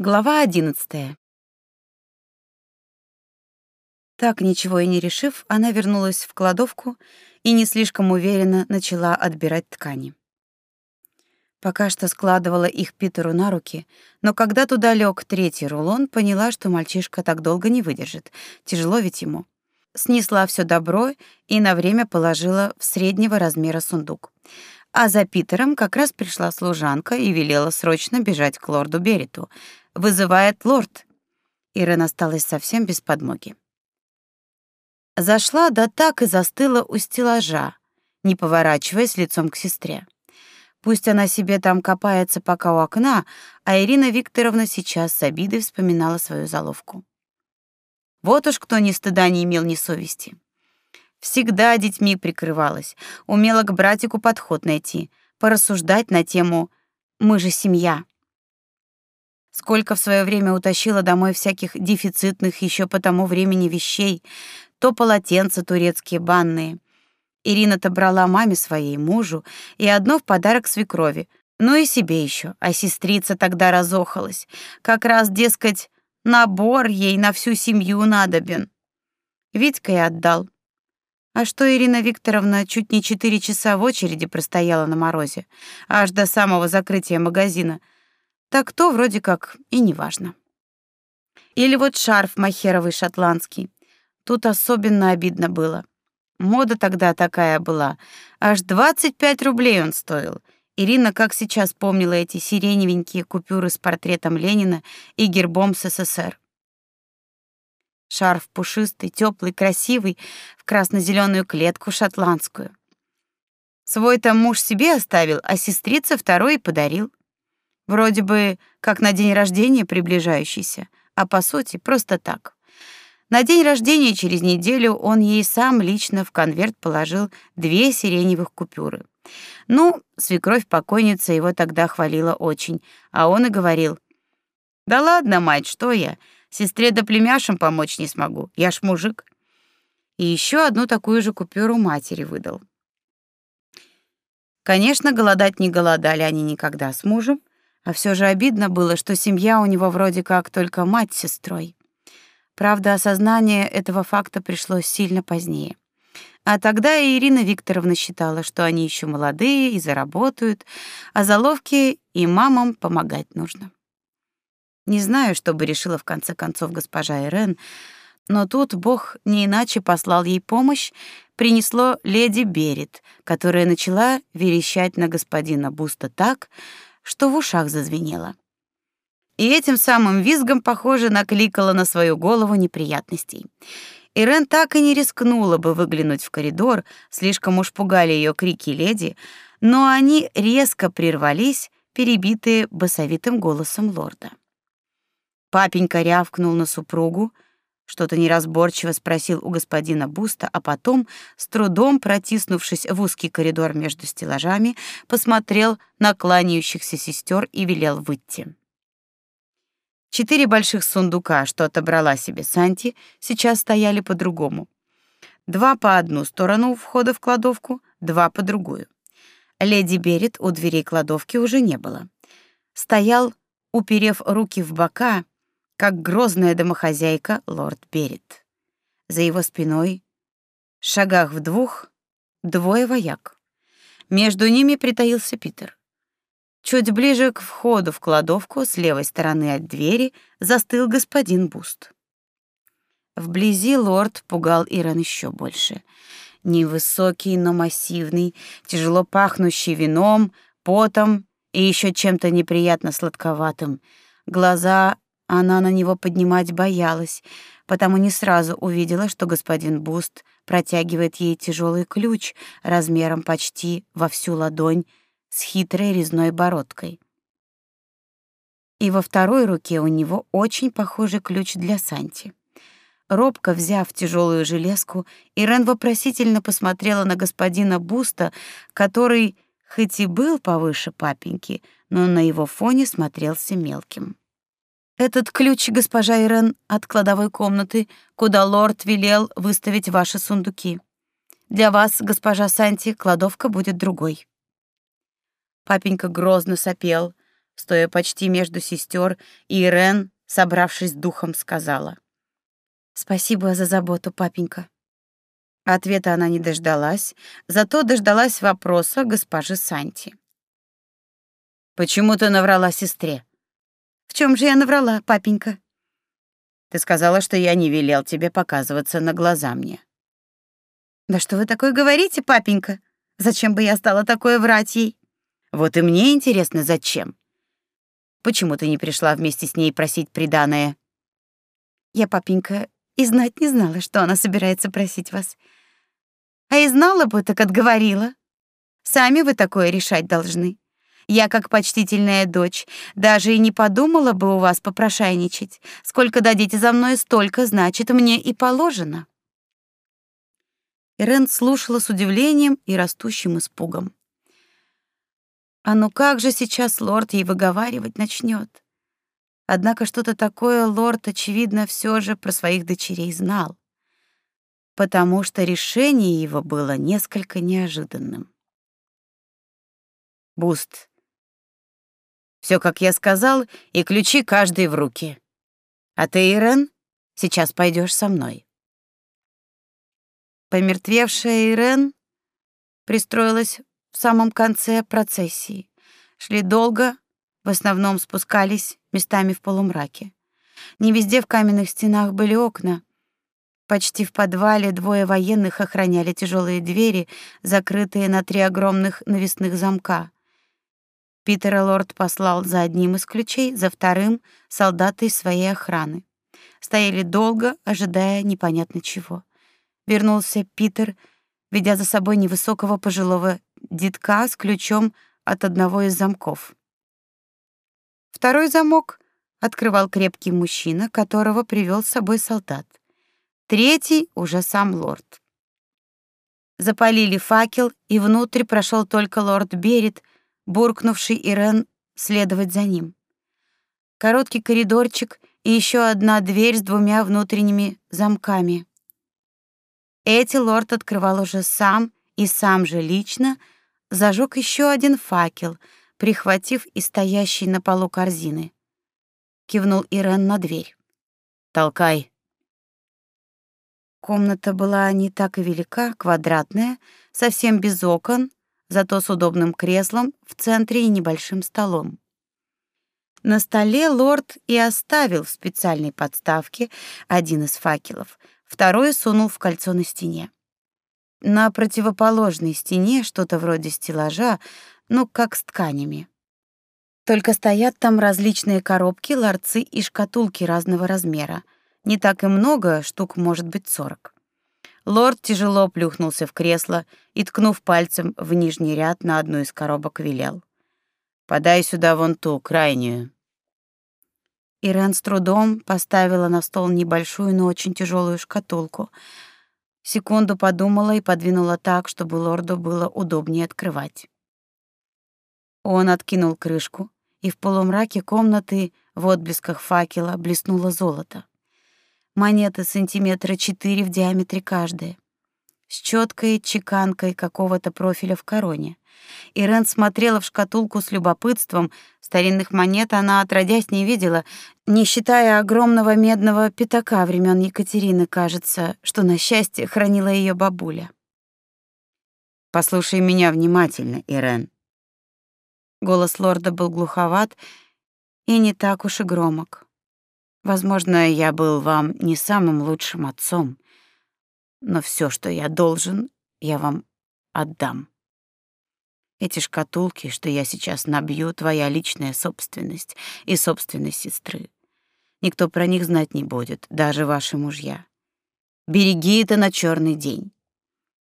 Глава одиннадцатая. Так ничего и не решив, она вернулась в кладовку и не слишком уверенно начала отбирать ткани. Пока что складывала их Питеру на руки, но когда туда лег третий рулон, поняла, что мальчишка так долго не выдержит. Тяжело ведь ему. Снесла все добро и на время положила в среднего размера сундук. А за Питером как раз пришла служанка и велела срочно бежать к лорду Бериту. «Вызывает лорд». Ирен осталась совсем без подмоги. Зашла, да так и застыла у стеллажа, не поворачиваясь лицом к сестре. Пусть она себе там копается пока у окна, а Ирина Викторовна сейчас с обидой вспоминала свою заловку. Вот уж кто ни стыда не имел, ни совести. Всегда детьми прикрывалась, умела к братику подход найти, порассуждать на тему «мы же семья». Сколько в свое время утащила домой всяких дефицитных еще по тому времени вещей, то полотенца турецкие банные. Ирина-то брала маме своей, мужу, и одно в подарок свекрови, ну и себе еще, а сестрица тогда разохалась. Как раз, дескать, набор ей на всю семью надобен. Витька и отдал. А что Ирина Викторовна чуть не четыре часа в очереди простояла на морозе, аж до самого закрытия магазина, так то вроде как и не важно. Или вот шарф махеровый шотландский. Тут особенно обидно было. Мода тогда такая была. Аж 25 рублей он стоил. Ирина, как сейчас помнила эти сиреневенькие купюры с портретом Ленина и гербом СССР. Шарф пушистый, теплый, красивый, в красно зеленую клетку шотландскую. Свой-то муж себе оставил, а сестрица второй подарил. Вроде бы как на день рождения приближающийся, а по сути просто так. На день рождения через неделю он ей сам лично в конверт положил две сиреневых купюры. Ну, свекровь покойница его тогда хвалила очень, а он и говорил: "Да ладно, мать, что я? Сестре да племяшам помочь не смогу. Я ж мужик. И еще одну такую же купюру матери выдал. Конечно, голодать не голодали они никогда с мужем, а все же обидно было, что семья у него вроде как только мать с сестрой. Правда, осознание этого факта пришло сильно позднее. А тогда и Ирина Викторовна считала, что они еще молодые и заработают, а заловки и мамам помогать нужно. Не знаю, что бы решила в конце концов госпожа Ирен, но тут Бог не иначе послал ей помощь, принесло леди Берет, которая начала верещать на господина Буста так, что в ушах зазвенело. И этим самым визгом, похоже, накликала на свою голову неприятностей. Ирен так и не рискнула бы выглянуть в коридор, слишком уж пугали ее крики леди, но они резко прервались, перебитые басовитым голосом лорда. Папенька рявкнул на супругу, что-то неразборчиво спросил у господина Буста, а потом, с трудом протиснувшись в узкий коридор между стеллажами, посмотрел на кланяющихся сестер и велел выйти. Четыре больших сундука, что отобрала себе Санти, сейчас стояли по-другому. Два по одну сторону входа в кладовку, два по другую. Леди Берет у дверей кладовки уже не было. Стоял, уперев руки в бока, как грозная домохозяйка лорд Берет. За его спиной, шагах в двух, двое вояк. Между ними притаился Питер. Чуть ближе к входу в кладовку, с левой стороны от двери, застыл господин Буст. Вблизи лорд пугал Иран еще больше. Невысокий, но массивный, тяжело пахнущий вином, потом и еще чем-то неприятно сладковатым. Глаза она на него поднимать боялась, потому не сразу увидела, что господин Буст протягивает ей тяжелый ключ размером почти во всю ладонь с хитрой резной бородкой. И во второй руке у него очень похожий ключ для Санти. Робко взяв тяжелую железку, Ирен вопросительно посмотрела на господина Буста, который хоть и был повыше папеньки, но на его фоне смотрелся мелким. Этот ключ, госпожа Ирен, от кладовой комнаты, куда лорд велел выставить ваши сундуки. Для вас, госпожа Санти, кладовка будет другой. Папенька грозно сопел, стоя почти между сестер, и Ирен, собравшись духом, сказала: "Спасибо за заботу, папенька". Ответа она не дождалась, зато дождалась вопроса госпожи Санти. Почему ты наврала сестре? В чем же я наврала, папенька? Ты сказала, что я не велел тебе показываться на глаза мне. Да что вы такое говорите, папенька? Зачем бы я стала такое врать ей? Вот и мне интересно, зачем. Почему ты не пришла вместе с ней просить приданое? Я, папенька, и знать не знала, что она собирается просить вас. А и знала бы, так отговорила. Сами вы такое решать должны. Я, как почтительная дочь, даже и не подумала бы у вас попрошайничать. Сколько дадите за мной, столько, значит, мне и положено. Ирен слушала с удивлением и растущим испугом. А ну как же сейчас лорд ей выговаривать начнет? Однако что-то такое лорд, очевидно, все же про своих дочерей знал, потому что решение его было несколько неожиданным. Буст, все, как я сказал, и ключи каждый в руки. А ты, Ирен, сейчас пойдешь со мной. Помертвевшая Ирен пристроилась в самом конце процессии. Шли долго, в основном спускались местами в полумраке. Не везде в каменных стенах были окна. Почти в подвале двое военных охраняли тяжелые двери, закрытые на три огромных навесных замка. Питера лорд послал за одним из ключей, за вторым — солдаты из своей охраны. Стояли долго, ожидая непонятно чего. Вернулся Питер, ведя за собой невысокого пожилого детка с ключом от одного из замков. Второй замок открывал крепкий мужчина, которого привел с собой солдат. Третий — уже сам лорд. Запалили факел, и внутрь прошел только лорд Берет — буркнувший Ирен следовать за ним. Короткий коридорчик и еще одна дверь с двумя внутренними замками. Эти лорд открывал уже сам и сам же лично зажег еще один факел, прихватив и стоящий на полу корзины. Кивнул Ирен на дверь. «Толкай». Комната была не так и велика, квадратная, совсем без окон, зато с удобным креслом в центре и небольшим столом. На столе лорд и оставил в специальной подставке один из факелов, второй сунул в кольцо на стене. На противоположной стене что-то вроде стеллажа, ну, как с тканями. Только стоят там различные коробки, ларцы и шкатулки разного размера. Не так и много, штук может быть сорок. Лорд тяжело плюхнулся в кресло и, ткнув пальцем в нижний ряд на одну из коробок, велел. «Подай сюда вон ту, крайнюю». Ирен с трудом поставила на стол небольшую, но очень тяжелую шкатулку. Секунду подумала и подвинула так, чтобы лорду было удобнее открывать. Он откинул крышку, и в полумраке комнаты в отблесках факела блеснуло золото монеты сантиметра четыре в диаметре каждая, с четкой чеканкой какого-то профиля в короне. Ирен смотрела в шкатулку с любопытством. Старинных монет она отродясь не видела, не считая огромного медного пятака времен Екатерины, кажется, что на счастье хранила ее бабуля. Послушай меня внимательно, Ирен. Голос лорда был глуховат и не так уж и громок. Возможно, я был вам не самым лучшим отцом, но все, что я должен, я вам отдам. Эти шкатулки, что я сейчас набью, твоя личная собственность и собственность сестры. Никто про них знать не будет, даже ваши мужья. Береги это на черный день.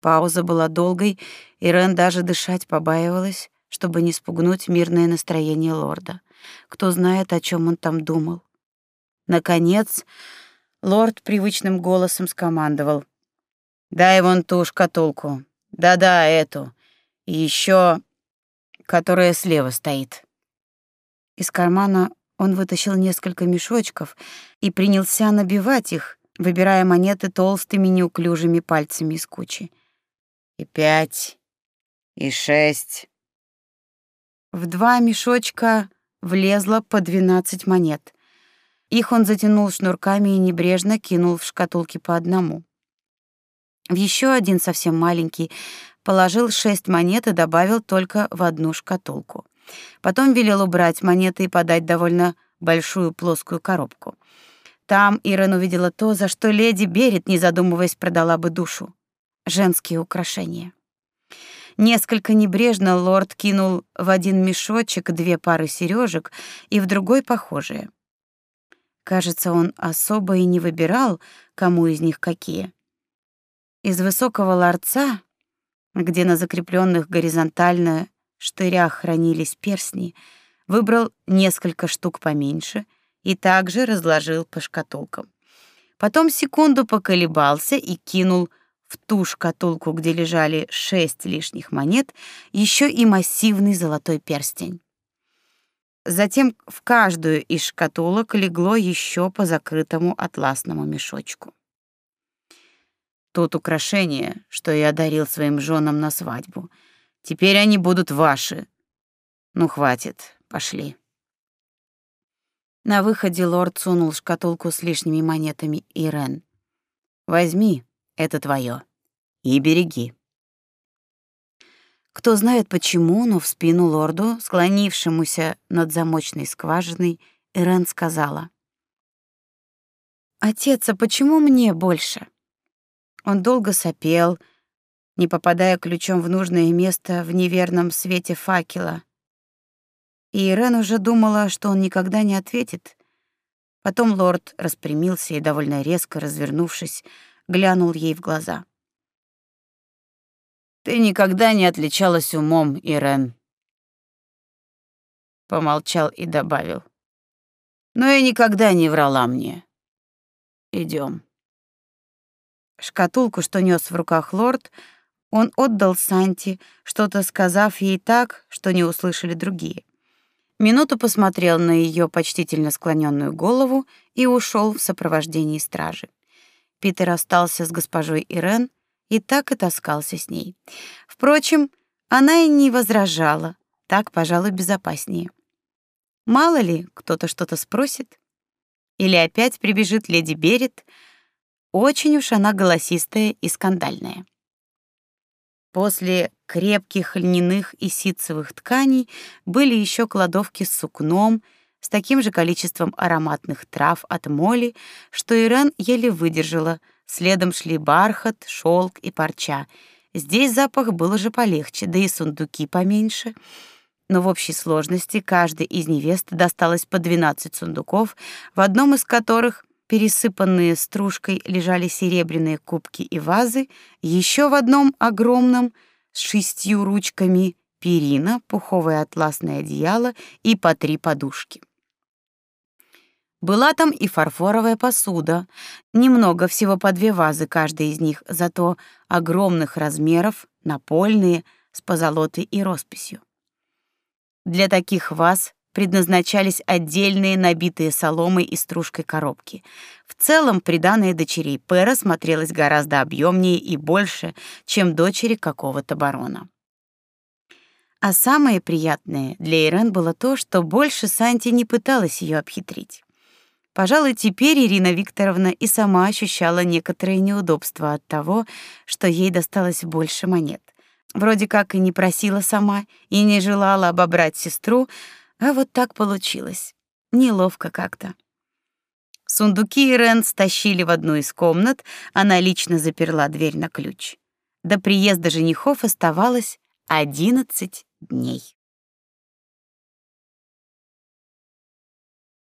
Пауза была долгой, и Рен даже дышать побаивалась, чтобы не спугнуть мирное настроение лорда. Кто знает, о чем он там думал. Наконец, лорд привычным голосом скомандовал. «Дай вон ту шкатулку. Да-да, эту. И еще, которая слева стоит». Из кармана он вытащил несколько мешочков и принялся набивать их, выбирая монеты толстыми неуклюжими пальцами из кучи. «И пять, и шесть». В два мешочка влезло по 12 монет. Их он затянул шнурками и небрежно кинул в шкатулки по одному. В еще один совсем маленький положил шесть монет и добавил только в одну шкатулку. Потом велел убрать монеты и подать довольно большую плоскую коробку. Там Ирен увидела то, за что леди Берет, не задумываясь, продала бы душу женские украшения. Несколько небрежно лорд кинул в один мешочек две пары сережек и в другой похожие. Кажется, он особо и не выбирал, кому из них какие. Из высокого ларца, где на закрепленных горизонтально штырях хранились перстни, выбрал несколько штук поменьше и также разложил по шкатулкам. Потом секунду поколебался и кинул в ту шкатулку, где лежали шесть лишних монет, еще и массивный золотой перстень. Затем в каждую из шкатулок легло еще по закрытому атласному мешочку. Тут украшения, что я дарил своим женам на свадьбу. Теперь они будут ваши. Ну хватит, пошли. На выходе лорд сунул шкатулку с лишними монетами Ирен. Возьми, это твое. И береги. Кто знает почему, но в спину лорду, склонившемуся над замочной скважиной, Ирен сказала: "Отец, а почему мне больше?" Он долго сопел, не попадая ключом в нужное место в неверном свете факела. И Ирен уже думала, что он никогда не ответит. Потом лорд распрямился и довольно резко развернувшись, глянул ей в глаза. Ты никогда не отличалась умом, Ирен. Помолчал и добавил. Но я никогда не врала мне. Идем. Шкатулку, что нес в руках лорд, он отдал Санти, что-то сказав ей так, что не услышали другие. Минуту посмотрел на ее почтительно склоненную голову и ушел в сопровождении стражи. Питер остался с госпожой Ирен и так и таскался с ней. Впрочем, она и не возражала, так, пожалуй, безопаснее. Мало ли, кто-то что-то спросит. Или опять прибежит леди Берет. Очень уж она голосистая и скандальная. После крепких льняных и ситцевых тканей были еще кладовки с сукном, с таким же количеством ароматных трав от моли, что Ирен еле выдержала. Следом шли бархат, шелк и парча. Здесь запах был уже полегче, да и сундуки поменьше. Но в общей сложности каждой из невест досталось по 12 сундуков, в одном из которых пересыпанные стружкой лежали серебряные кубки и вазы, еще в одном огромном с шестью ручками перина, пуховое атласное одеяло и по три подушки. Была там и фарфоровая посуда, немного всего по две вазы каждая из них, зато огромных размеров, напольные, с позолотой и росписью. Для таких ваз предназначались отдельные набитые соломой и стружкой коробки. В целом приданое дочерей Пэра смотрелось гораздо объемнее и больше, чем дочери какого-то барона. А самое приятное для Ирен было то, что больше Санти не пыталась ее обхитрить. Пожалуй, теперь Ирина Викторовна и сама ощущала некоторые неудобства от того, что ей досталось больше монет. Вроде как и не просила сама, и не желала обобрать сестру, а вот так получилось. Неловко как-то. Сундуки Ирен стащили в одну из комнат, она лично заперла дверь на ключ. До приезда женихов оставалось 11 дней.